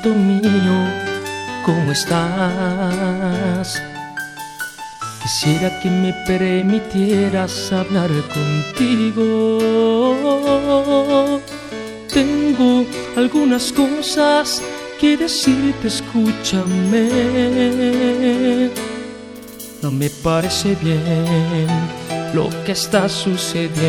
amorcito mío, ¿cómo estás? Quisiera que me permitieras hablar contigo. Tengo algunas cosas que decirte, escúchame. No me parece bien lo que está sucediendo.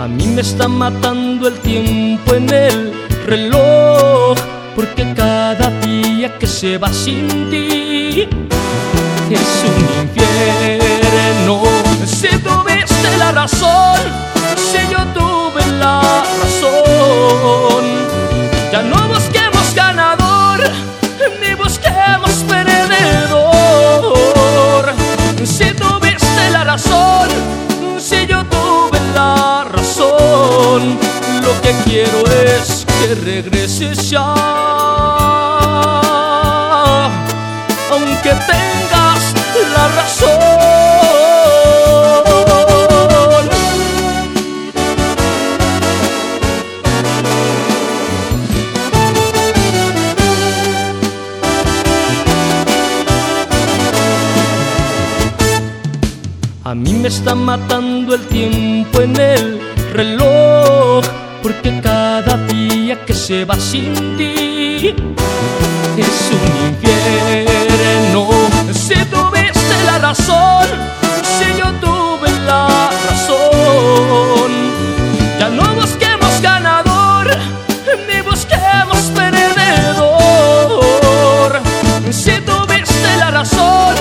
A mí me está matando el tiempo en el reloj, porque cada día que se va sin ti es un infierno. Que quiero es que regreses ya. Aunque tengas la razón. A mí me está matando el tiempo en el reloj, porque cada día que se va sin ti es un infierno. Si tuviste la razón, si yo tuve la razón, ya no busquemos ganador, ni busquemos perdedor. Si tuviste la razón,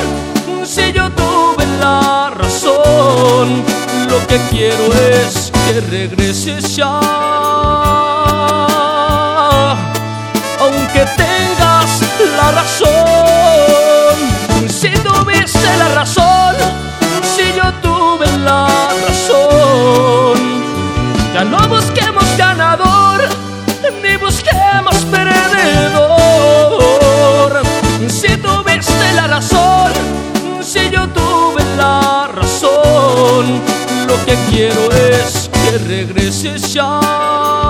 si yo tuve la razón, lo que quiero es regreses ya. Aunque tengas la razón, si tuviste la razón, si yo tuve la razón, ya no busquemos ganador, ni busquemos perdedor. Si tuviste la razón, si yo tuve la razón, lo que quiero es regreses ya.